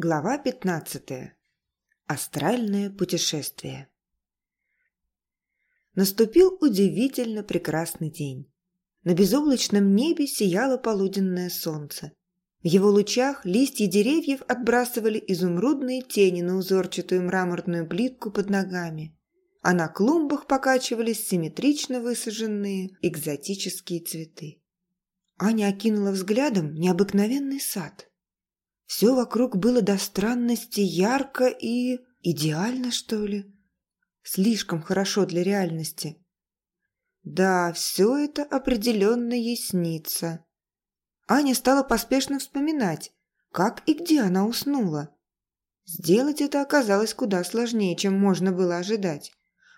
Глава 15. Астральное путешествие. Наступил удивительно прекрасный день. На безоблачном небе сияло полуденное солнце. В его лучах листья деревьев отбрасывали изумрудные тени на узорчатую мраморную плитку под ногами, а на клумбах покачивались симметрично высаженные экзотические цветы. Аня окинула взглядом необыкновенный сад – все вокруг было до странности ярко и... идеально, что ли? Слишком хорошо для реальности. Да, все это определенно ей. Аня стала поспешно вспоминать, как и где она уснула. Сделать это оказалось куда сложнее, чем можно было ожидать.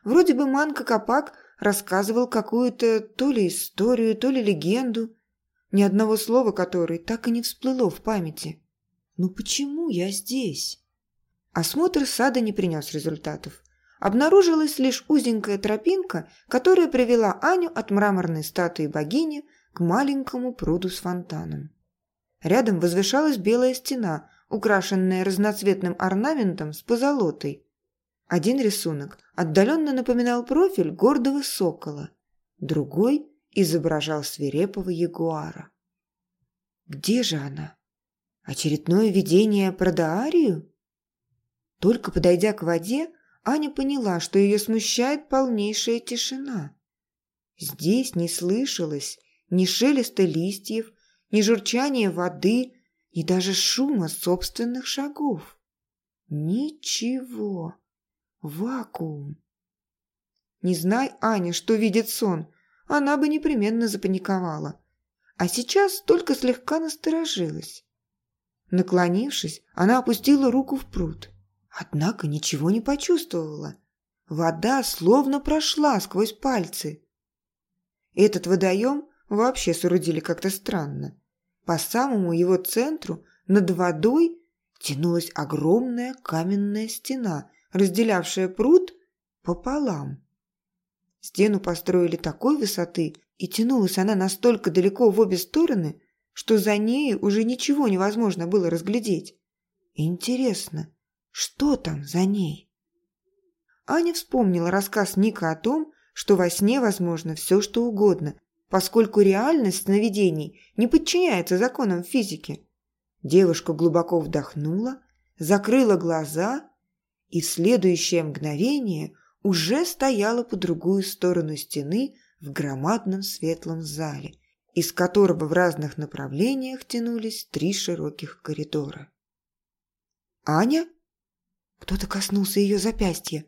Вроде бы Манка Капак рассказывал какую-то то ли историю, то ли легенду, ни одного слова которой так и не всплыло в памяти. «Ну почему я здесь?» Осмотр сада не принес результатов. Обнаружилась лишь узенькая тропинка, которая привела Аню от мраморной статуи богини к маленькому пруду с фонтаном. Рядом возвышалась белая стена, украшенная разноцветным орнаментом с позолотой. Один рисунок отдаленно напоминал профиль гордого сокола, другой изображал свирепого ягуара. Где же она? Очередное видение про Даарию? Только подойдя к воде, Аня поняла, что ее смущает полнейшая тишина. Здесь не слышалось ни шелеста листьев, ни журчания воды, ни даже шума собственных шагов. Ничего. Вакуум. Не знай, Аня, что видит сон, она бы непременно запаниковала. А сейчас только слегка насторожилась. Наклонившись, она опустила руку в пруд. Однако ничего не почувствовала. Вода словно прошла сквозь пальцы. Этот водоем вообще соорудили как-то странно. По самому его центру над водой тянулась огромная каменная стена, разделявшая пруд пополам. Стену построили такой высоты, и тянулась она настолько далеко в обе стороны, что за ней уже ничего невозможно было разглядеть. Интересно, что там за ней? Аня вспомнила рассказ Ника о том, что во сне возможно все, что угодно, поскольку реальность сновидений не подчиняется законам физики. Девушка глубоко вдохнула, закрыла глаза и в следующее мгновение уже стояла по другую сторону стены в громадном светлом зале, из которого в разных направлениях тянулись три широких коридора. «Аня?» Кто-то коснулся ее запястья.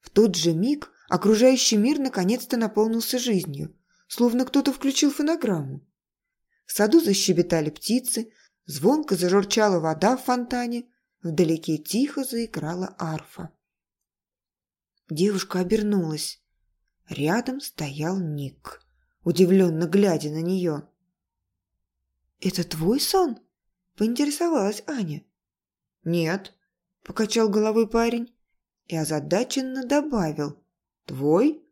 В тот же миг окружающий мир наконец-то наполнился жизнью, словно кто-то включил фонограмму. В саду защебетали птицы, звонко зажурчала вода в фонтане, вдалеке тихо заиграла арфа. Девушка обернулась. Рядом стоял Ник удивленно глядя на нее. «Это твой сон?» – поинтересовалась Аня. «Нет», – покачал головой парень и озадаченно добавил. «Твой?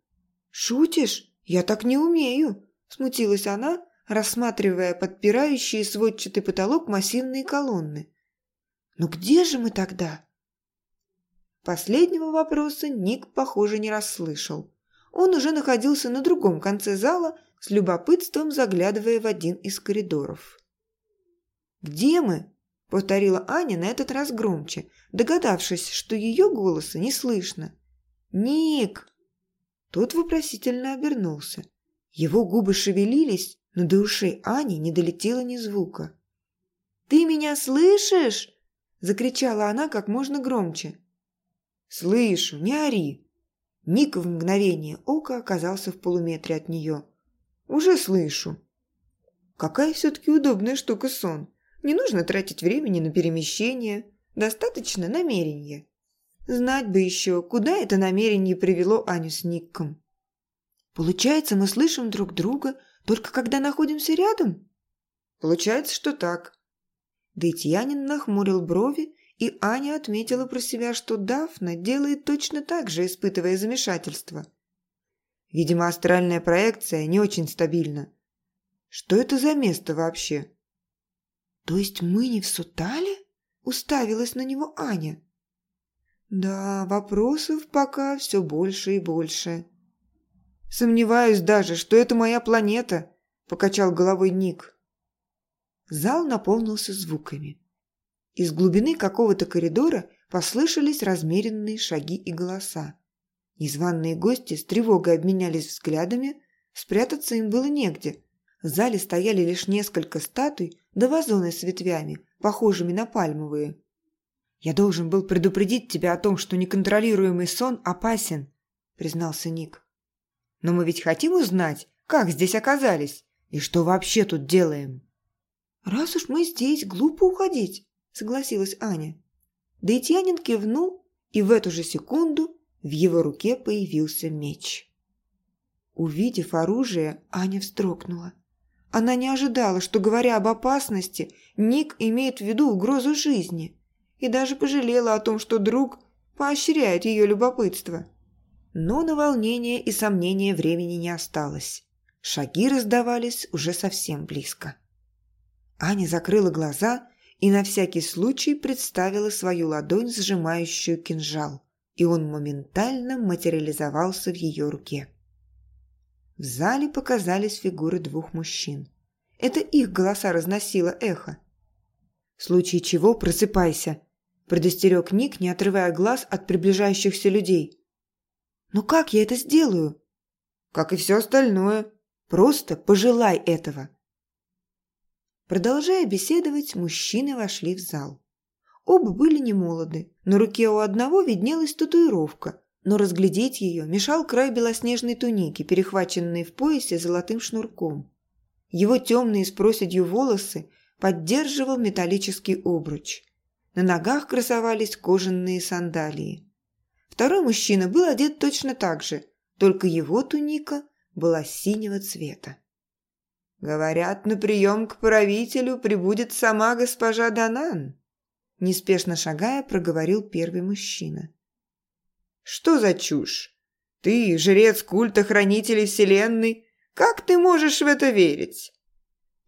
Шутишь? Я так не умею!» – смутилась она, рассматривая подпирающие сводчатый потолок массивные колонны. «Но где же мы тогда?» Последнего вопроса Ник, похоже, не расслышал он уже находился на другом конце зала, с любопытством заглядывая в один из коридоров. «Где мы?» – повторила Аня на этот раз громче, догадавшись, что ее голоса не слышно. «Ник!» Тот вопросительно обернулся. Его губы шевелились, но до ушей Ани не долетело ни звука. «Ты меня слышишь?» – закричала она как можно громче. «Слышу, не ори!» Ник в мгновение ока оказался в полуметре от нее. «Уже слышу». Какая все-таки удобная штука сон. Не нужно тратить времени на перемещение. Достаточно намерения. Знать бы еще, куда это намерение привело Аню с Ником. Получается, мы слышим друг друга только когда находимся рядом? Получается, что так. Дейтьянин нахмурил брови и Аня отметила про себя, что Дафна делает точно так же, испытывая замешательство. Видимо, астральная проекция не очень стабильна. Что это за место вообще? То есть мы не в Сутале? уставилась на него Аня. Да, вопросов пока все больше и больше. Сомневаюсь даже, что это моя планета, покачал головой Ник. Зал наполнился звуками. Из глубины какого-то коридора послышались размеренные шаги и голоса. Незваные гости с тревогой обменялись взглядами, спрятаться им было негде. В зале стояли лишь несколько статуй да вазоны с ветвями, похожими на пальмовые. «Я должен был предупредить тебя о том, что неконтролируемый сон опасен», – признался Ник. «Но мы ведь хотим узнать, как здесь оказались и что вообще тут делаем». «Раз уж мы здесь, глупо уходить», – согласилась Аня. Дейтьянин кивнул, и в эту же секунду в его руке появился меч. Увидев оружие, Аня встрогнула. Она не ожидала, что, говоря об опасности, Ник имеет в виду угрозу жизни, и даже пожалела о том, что друг поощряет ее любопытство. Но на волнение и сомнение времени не осталось. Шаги раздавались уже совсем близко. Аня закрыла глаза и на всякий случай представила свою ладонь, сжимающую кинжал, и он моментально материализовался в ее руке. В зале показались фигуры двух мужчин. Это их голоса разносило эхо. «В случае чего просыпайся», – предостерег Ник, не отрывая глаз от приближающихся людей. «Но как я это сделаю?» «Как и все остальное. Просто пожелай этого». Продолжая беседовать, мужчины вошли в зал. Оба были немолоды. На руке у одного виднелась татуировка, но разглядеть ее мешал край белоснежной туники, перехваченной в поясе золотым шнурком. Его темные с проседью волосы поддерживал металлический обруч. На ногах красовались кожаные сандалии. Второй мужчина был одет точно так же, только его туника была синего цвета. «Говорят, на прием к правителю прибудет сама госпожа Данан», неспешно шагая, проговорил первый мужчина. Что за чушь? Ты, жрец культа хранителей вселенной, как ты можешь в это верить?»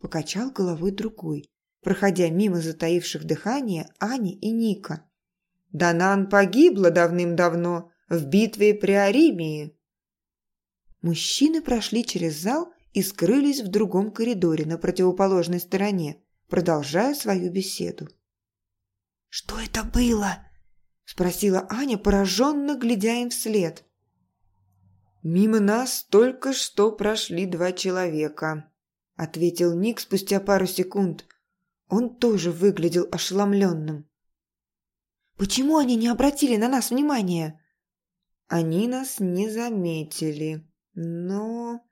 Покачал головой другой, проходя мимо затаивших дыхание Ани и Ника. «Данан погибла давным-давно в битве при Аримии». Мужчины прошли через зал и скрылись в другом коридоре на противоположной стороне, продолжая свою беседу. «Что это было?» – спросила Аня, пораженно глядя им вслед. «Мимо нас только что прошли два человека», – ответил Ник спустя пару секунд. Он тоже выглядел ошеломленным. «Почему они не обратили на нас внимания?» «Они нас не заметили, но...»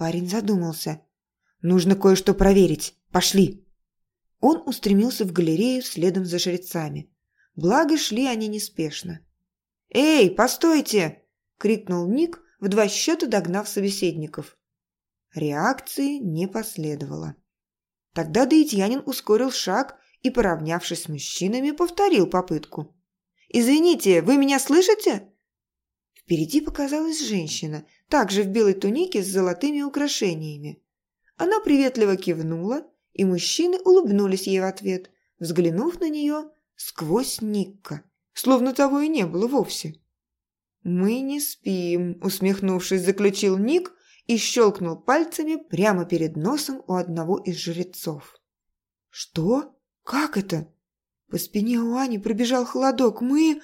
Парень задумался. «Нужно кое-что проверить. Пошли!» Он устремился в галерею следом за жрецами. Благо шли они неспешно. «Эй, постойте!» – крикнул Ник, в два счета догнав собеседников. Реакции не последовало. Тогда Даитьянин ускорил шаг и, поравнявшись с мужчинами, повторил попытку. «Извините, вы меня слышите?» Впереди показалась женщина, также в белой тунике с золотыми украшениями. Она приветливо кивнула, и мужчины улыбнулись ей в ответ, взглянув на нее сквозь Никка, словно того и не было вовсе. «Мы не спим», – усмехнувшись, заключил Ник и щелкнул пальцами прямо перед носом у одного из жрецов. «Что? Как это?» По спине у Ани пробежал холодок. «Мы...»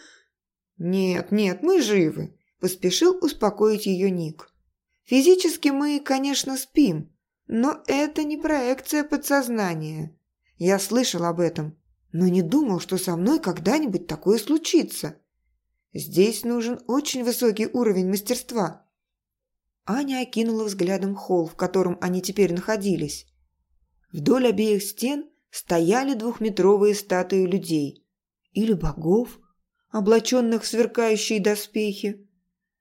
«Нет, нет, мы живы», – поспешил успокоить ее Ник. «Физически мы, конечно, спим, но это не проекция подсознания. Я слышал об этом но не думал, что со мной когда-нибудь такое случится. Здесь нужен очень высокий уровень мастерства. Аня окинула взглядом холл, в котором они теперь находились. Вдоль обеих стен стояли двухметровые статуи людей или богов, облаченных в сверкающие доспехи,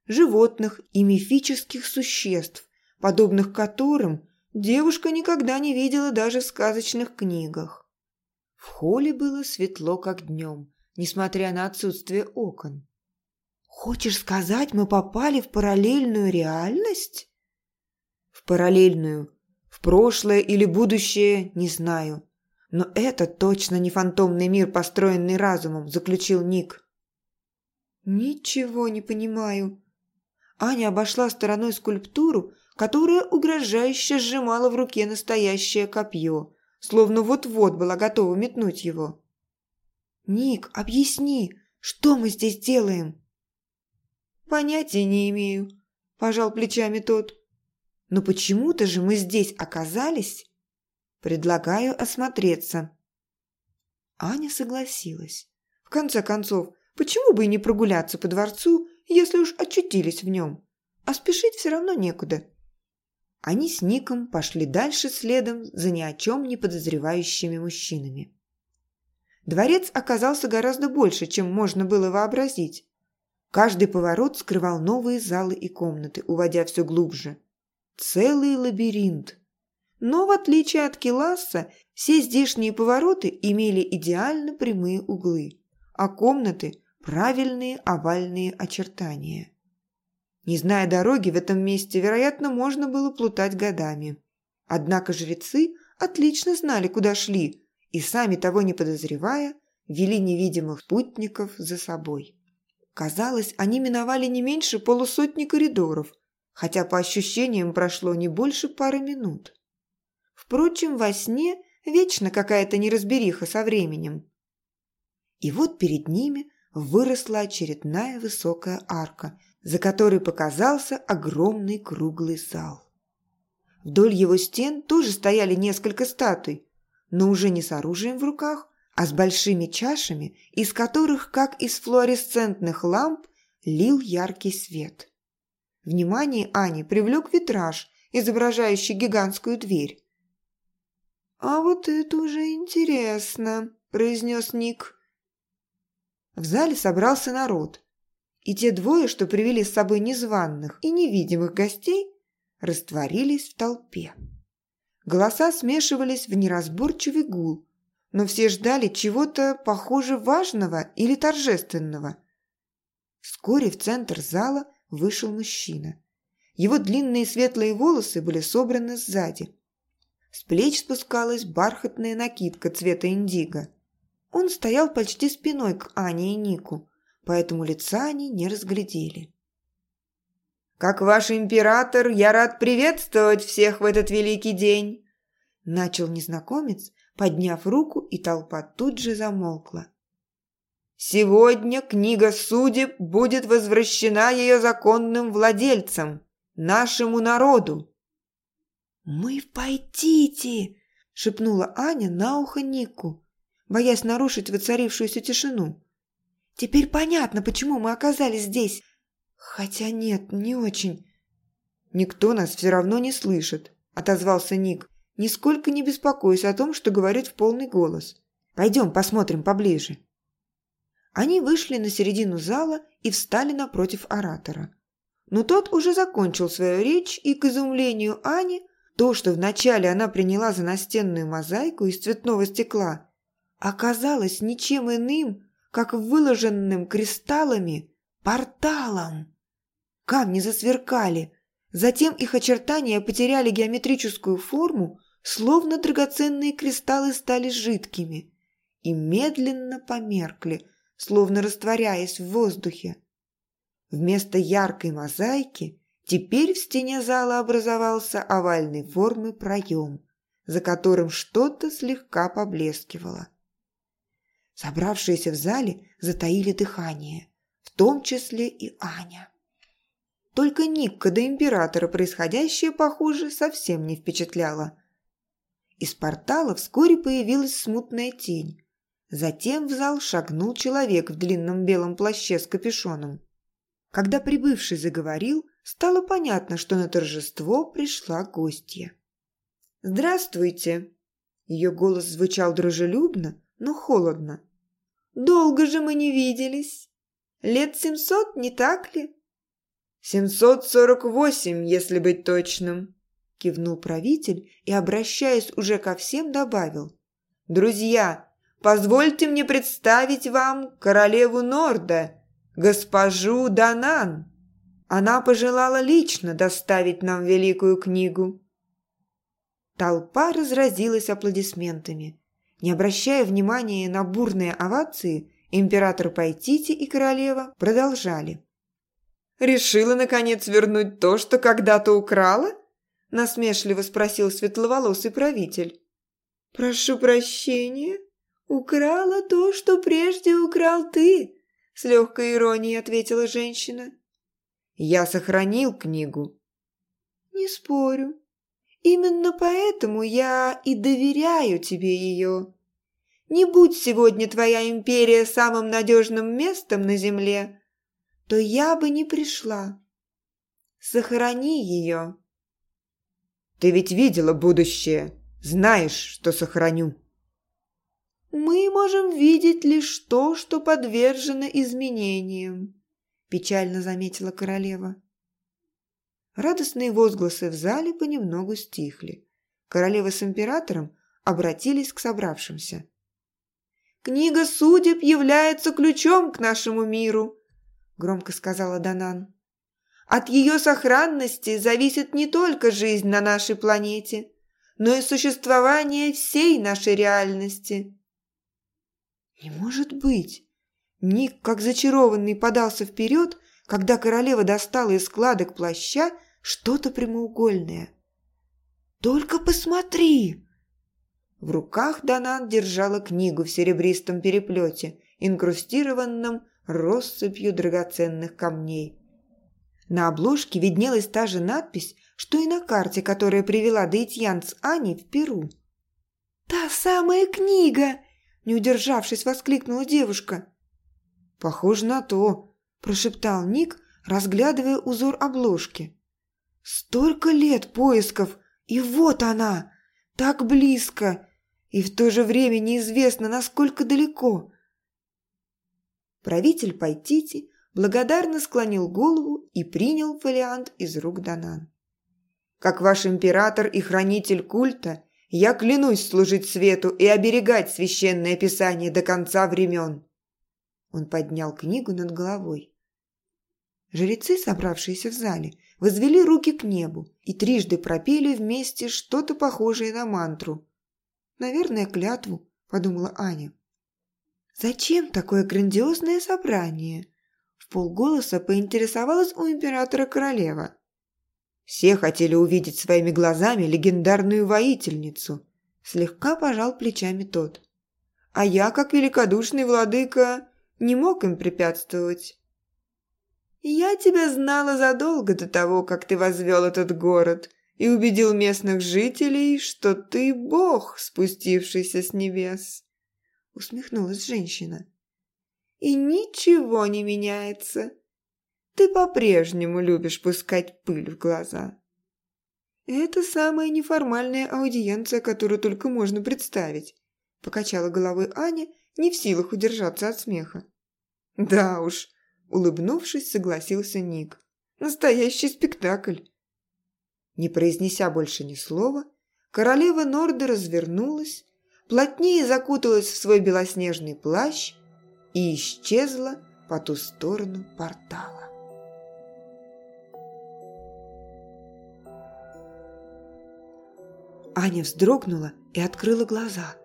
животных и мифических существ, подобных которым девушка никогда не видела даже в сказочных книгах. В холле было светло, как днем, несмотря на отсутствие окон. «Хочешь сказать, мы попали в параллельную реальность?» «В параллельную. В прошлое или будущее, не знаю. «Но это точно не фантомный мир, построенный разумом», – заключил Ник. «Ничего не понимаю». Аня обошла стороной скульптуру, которая угрожающе сжимала в руке настоящее копье, словно вот-вот была готова метнуть его. «Ник, объясни, что мы здесь делаем?» «Понятия не имею», – пожал плечами тот. «Но почему-то же мы здесь оказались?» «Предлагаю осмотреться». Аня согласилась. В конце концов, почему бы и не прогуляться по дворцу, если уж очутились в нем? А спешить все равно некуда. Они с Ником пошли дальше следом за ни о чем не подозревающими мужчинами. Дворец оказался гораздо больше, чем можно было вообразить. Каждый поворот скрывал новые залы и комнаты, уводя все глубже. Целый лабиринт. Но в отличие от Келаса, все здешние повороты имели идеально прямые углы, а комнаты – правильные овальные очертания. Не зная дороги в этом месте, вероятно, можно было плутать годами. Однако жрецы отлично знали, куда шли, и сами того не подозревая, вели невидимых спутников за собой. Казалось, они миновали не меньше полусотни коридоров, хотя по ощущениям прошло не больше пары минут. Впрочем, во сне вечно какая-то неразбериха со временем. И вот перед ними выросла очередная высокая арка, за которой показался огромный круглый зал. Вдоль его стен тоже стояли несколько статуй, но уже не с оружием в руках, а с большими чашами, из которых, как из флуоресцентных ламп, лил яркий свет. Внимание Ани привлек витраж, изображающий гигантскую дверь. «А вот это уже интересно», – произнес Ник. В зале собрался народ, и те двое, что привели с собой незваных и невидимых гостей, растворились в толпе. Голоса смешивались в неразборчивый гул, но все ждали чего-то, похоже, важного или торжественного. Вскоре в центр зала вышел мужчина. Его длинные светлые волосы были собраны сзади. С плеч спускалась бархатная накидка цвета индиго. Он стоял почти спиной к Ане и Нику, поэтому лица они не разглядели. «Как ваш император, я рад приветствовать всех в этот великий день!» Начал незнакомец, подняв руку, и толпа тут же замолкла. «Сегодня книга судеб будет возвращена ее законным владельцам, нашему народу». «Мы пойдите!» – шепнула Аня на ухо Нику, боясь нарушить воцарившуюся тишину. «Теперь понятно, почему мы оказались здесь. Хотя нет, не очень». «Никто нас все равно не слышит», – отозвался Ник, нисколько не беспокоясь о том, что говорит в полный голос. «Пойдем посмотрим поближе». Они вышли на середину зала и встали напротив оратора. Но тот уже закончил свою речь, и, к изумлению Ани, то, что вначале она приняла за настенную мозаику из цветного стекла, оказалось ничем иным, как выложенным кристаллами порталом. Камни засверкали, затем их очертания потеряли геометрическую форму словно драгоценные кристаллы стали жидкими и медленно померкли, словно растворяясь в воздухе. Вместо яркой мозаики теперь в стене зала образовался овальной формы проем, за которым что-то слегка поблескивало. Собравшиеся в зале затаили дыхание, в том числе и Аня. Только Никка до императора происходящее, похоже, совсем не впечатляло. Из портала вскоре появилась смутная тень. Затем в зал шагнул человек в длинном белом плаще с капюшоном. Когда прибывший заговорил, стало понятно, что на торжество пришла гостья. «Здравствуйте!» Ее голос звучал дружелюбно, но холодно. «Долго же мы не виделись. Лет семьсот, не так ли?» «Семьсот сорок восемь, если быть точным», – кивнул правитель и, обращаясь уже ко всем, добавил. «Друзья, позвольте мне представить вам королеву Норда, госпожу Данан. Она пожелала лично доставить нам великую книгу». Толпа разразилась аплодисментами. Не обращая внимания на бурные овации, император Пайтити и королева продолжали. «Решила, наконец, вернуть то, что когда-то украла?» – насмешливо спросил светловолосый правитель. «Прошу прощения, украла то, что прежде украл ты», – с легкой иронией ответила женщина. «Я сохранил книгу». «Не спорю. Именно поэтому я и доверяю тебе ее. Не будь сегодня твоя империя самым надежным местом на земле, то я бы не пришла. Сохрани ее». «Ты ведь видела будущее, знаешь, что сохраню». «Мы можем видеть лишь то, что подвержено изменениям», – печально заметила королева. Радостные возгласы в зале понемногу стихли. Королева с императором обратились к собравшимся. «Книга судеб является ключом к нашему миру», – громко сказала Данан. «От ее сохранности зависит не только жизнь на нашей планете, но и существование всей нашей реальности». «Не может быть!» Ник, как зачарованный, подался вперед, когда королева достала из складок плаща что-то прямоугольное. «Только посмотри!» В руках Данан держала книгу в серебристом переплете, инкрустированном россыпью драгоценных камней. На обложке виднелась та же надпись, что и на карте, которая привела Дейтьян с Аней в Перу. «Та самая книга!» – не удержавшись, воскликнула девушка. «Похоже на то», – прошептал Ник, разглядывая узор обложки. «Столько лет поисков, и вот она, так близко, и в то же время неизвестно, насколько далеко». Правитель Пайтити благодарно склонил голову и принял фолиант из рук Данан. «Как ваш император и хранитель культа, я клянусь служить свету и оберегать священное писание до конца времен!» Он поднял книгу над головой. Жрецы, собравшиеся в зале, возвели руки к небу и трижды пропели вместе что-то похожее на мантру. «Наверное, клятву», – подумала Аня. «Зачем такое грандиозное собрание?» В полголоса поинтересовалась у императора королева. Все хотели увидеть своими глазами легендарную воительницу. Слегка пожал плечами тот. А я, как великодушный владыка, не мог им препятствовать. «Я тебя знала задолго до того, как ты возвел этот город и убедил местных жителей, что ты бог, спустившийся с небес», — усмехнулась женщина. «И ничего не меняется. Ты по-прежнему любишь пускать пыль в глаза». «Это самая неформальная аудиенция, которую только можно представить», — покачала головой Аня, не в силах удержаться от смеха. «Да уж», — улыбнувшись, согласился Ник. «Настоящий спектакль». Не произнеся больше ни слова, королева Норда развернулась, плотнее закуталась в свой белоснежный плащ и исчезла по ту сторону портала. Аня вздрогнула и открыла глаза.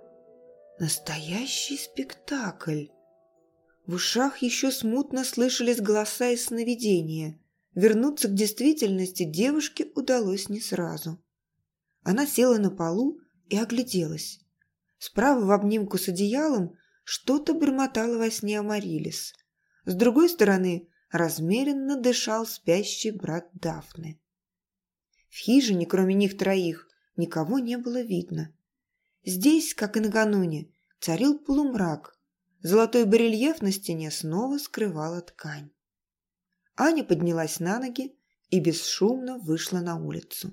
Настоящий спектакль. В ушах еще смутно слышались голоса из сновидения. Вернуться к действительности девушке удалось не сразу. Она села на полу и огляделась. Справа в обнимку с одеялом что-то бормотало во сне Амарилис. С другой стороны размеренно дышал спящий брат Дафны. В хижине, кроме них троих, никого не было видно. Здесь, как и накануне, царил полумрак. Золотой барельеф на стене снова скрывала ткань. Аня поднялась на ноги и бесшумно вышла на улицу.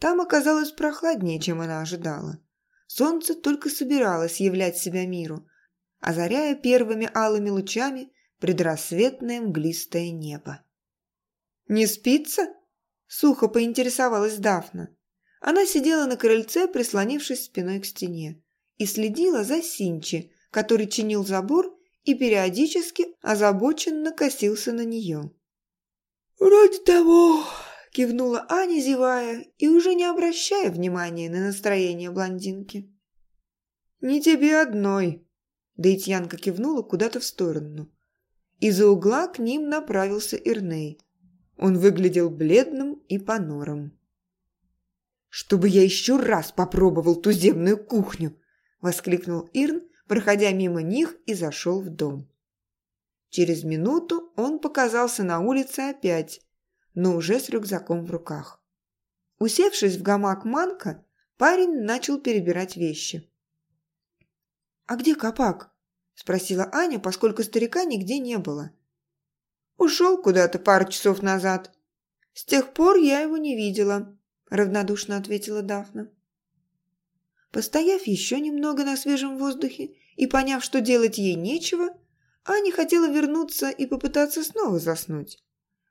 Там оказалось прохладнее, чем она ожидала. Солнце только собиралось являть себя миру, озаряя первыми алыми лучами предрассветное мглистое небо. «Не спится?» – сухо поинтересовалась Дафна. Она сидела на крыльце, прислонившись спиной к стене, и следила за Синчи, который чинил забор и периодически озабоченно косился на нее. «Вроде того», – кивнула Аня, зевая и уже не обращая внимания на настроение блондинки. «Не тебе одной!» Дейтьянка кивнула куда-то в сторону. Из-за угла к ним направился Ирней. Он выглядел бледным и понурым. «Чтобы я еще раз попробовал туземную кухню!» – воскликнул Ирн, проходя мимо них и зашел в дом. Через минуту он показался на улице опять, но уже с рюкзаком в руках. Усевшись в гамак Манка, парень начал перебирать вещи. «А где Капак?» – спросила Аня, поскольку старика нигде не было. «Ушел куда-то пару часов назад. С тех пор я его не видела», – равнодушно ответила Дафна. Постояв еще немного на свежем воздухе и поняв, что делать ей нечего, Аня хотела вернуться и попытаться снова заснуть,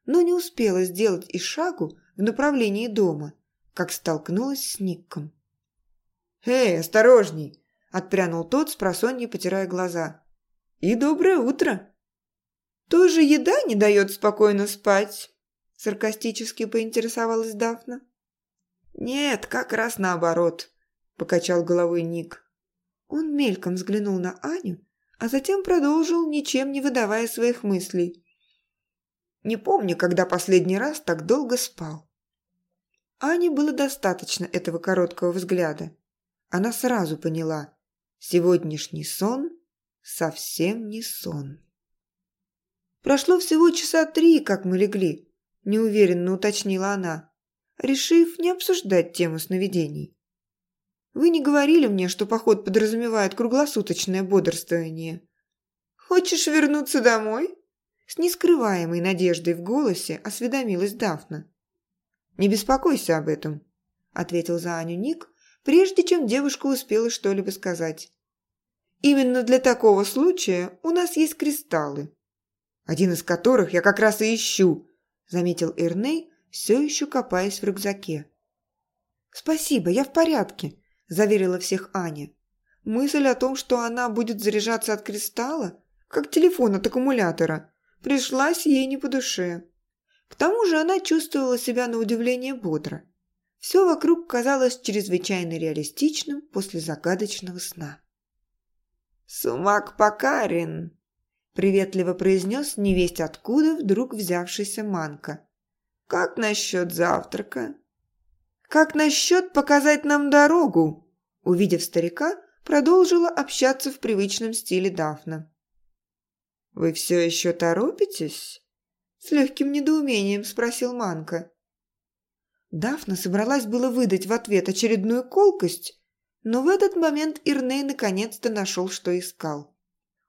но не успела сделать и шагу в направлении дома, как столкнулась с Никком. «Эй, осторожней!» – отпрянул тот, с просонья потирая глаза. «И доброе утро!» «Тоже еда не дает спокойно спать?» – саркастически поинтересовалась Дафна. «Нет, как раз наоборот», – покачал головой Ник. Он мельком взглянул на Аню, а затем продолжил, ничем не выдавая своих мыслей. «Не помню, когда последний раз так долго спал». Ане было достаточно этого короткого взгляда. Она сразу поняла, Сегодняшний сон совсем не сон. Прошло всего часа три, как мы легли, неуверенно уточнила она, решив не обсуждать тему сновидений. Вы не говорили мне, что поход подразумевает круглосуточное бодрствование. Хочешь вернуться домой? С нескрываемой надеждой в голосе осведомилась Дафна. «Не беспокойся об этом», — ответил за Аню Ник, прежде чем девушка успела что-либо сказать. «Именно для такого случая у нас есть кристаллы, один из которых я как раз и ищу», заметил Эрней, все еще копаясь в рюкзаке. «Спасибо, я в порядке», – заверила всех Аня. Мысль о том, что она будет заряжаться от кристалла, как телефон от аккумулятора, пришлась ей не по душе. К тому же она чувствовала себя на удивление бодро. Все вокруг казалось чрезвычайно реалистичным после загадочного сна. «Сумак Покарин!» – приветливо произнес невесть откуда вдруг взявшийся Манка. «Как насчет завтрака?» «Как насчет показать нам дорогу?» Увидев старика, продолжила общаться в привычном стиле Дафна. «Вы все еще торопитесь?» С легким недоумением спросил Манка. Дафна собралась было выдать в ответ очередную колкость, но в этот момент Ирней наконец-то нашел, что искал.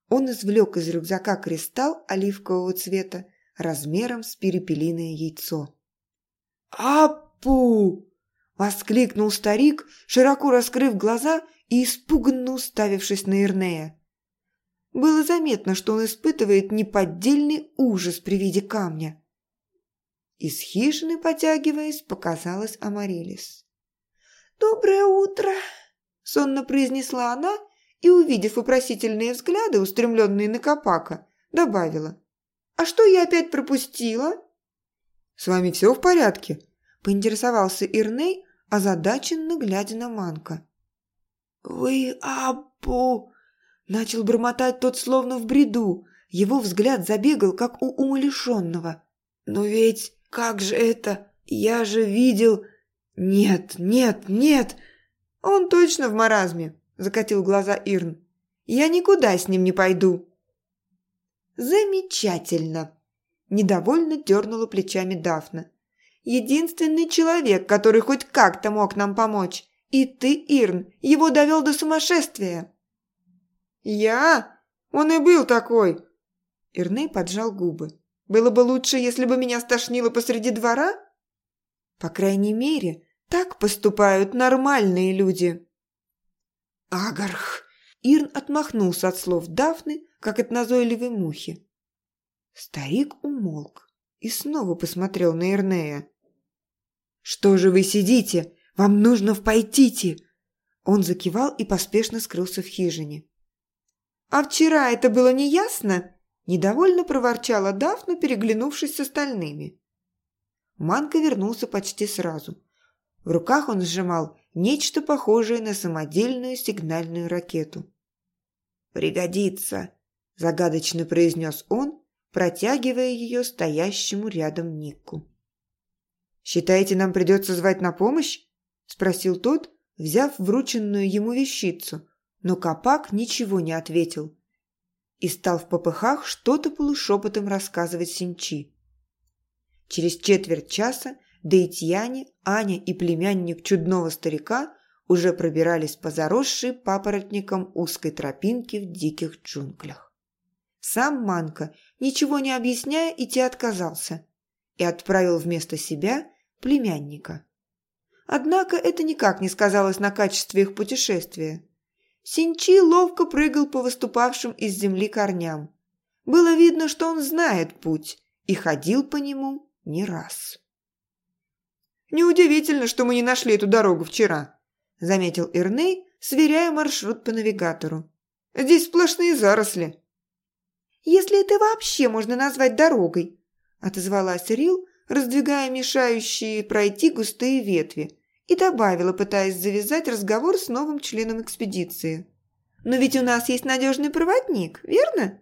Он извлек из рюкзака кристалл оливкового цвета размером с перепелиное яйцо. «Апу!» – воскликнул старик, широко раскрыв глаза и испуганно уставившись на Ирнея. Было заметно, что он испытывает неподдельный ужас при виде камня. Из хижины, потягиваясь, показалась Амарилис. «Доброе утро!» – сонно произнесла она и, увидев вопросительные взгляды, устремленные на Капака, добавила. «А что я опять пропустила?» «С вами все в порядке?» – поинтересовался Ирней, озадаченно глядя на Манка. «Вы абу!» – начал бормотать тот словно в бреду. Его взгляд забегал, как у умалишенного. «Но ведь как же это? Я же видел... Нет, нет, нет! Он точно в маразме, закатил глаза Ирн. Я никуда с ним не пойду. Замечательно! Недовольно дернула плечами Дафна. Единственный человек, который хоть как-то мог нам помочь. И ты, Ирн, его довел до сумасшествия. Я? Он и был такой. Ирней поджал губы. Было бы лучше, если бы меня стошнило посреди двора? По крайней мере, так поступают нормальные люди. Агарх! Ирн отмахнулся от слов Дафны, как от назойливой мухи. Старик умолк и снова посмотрел на Ирнея. «Что же вы сидите? Вам нужно в пойти Он закивал и поспешно скрылся в хижине. «А вчера это было неясно?» Недовольно проворчала Дафна, переглянувшись с остальными. Манка вернулся почти сразу. В руках он сжимал нечто похожее на самодельную сигнальную ракету. «Пригодится», – загадочно произнес он, протягивая ее стоящему рядом Никку. «Считаете, нам придется звать на помощь?» – спросил тот, взяв врученную ему вещицу, но Капак ничего не ответил и стал в попыхах что-то полушепотом рассказывать Синчи. Через четверть часа Дейтьяне, Аня и племянник чудного старика уже пробирались по заросшей папоротникам узкой тропинке в диких джунглях. Сам Манка, ничего не объясняя, идти отказался и отправил вместо себя племянника. Однако это никак не сказалось на качестве их путешествия. Синчи ловко прыгал по выступавшим из земли корням. Было видно, что он знает путь и ходил по нему не раз. «Неудивительно, что мы не нашли эту дорогу вчера», – заметил Ирней, сверяя маршрут по навигатору. «Здесь сплошные заросли». «Если это вообще можно назвать дорогой», – отозвалась Рил, раздвигая мешающие пройти густые ветви, и добавила, пытаясь завязать разговор с новым членом экспедиции. «Но ведь у нас есть надежный проводник, верно?»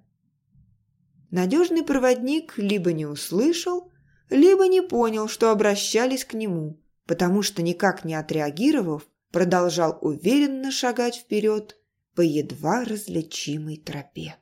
Надежный проводник либо не услышал, либо не понял, что обращались к нему, потому что, никак не отреагировав, продолжал уверенно шагать вперед по едва различимой тропе.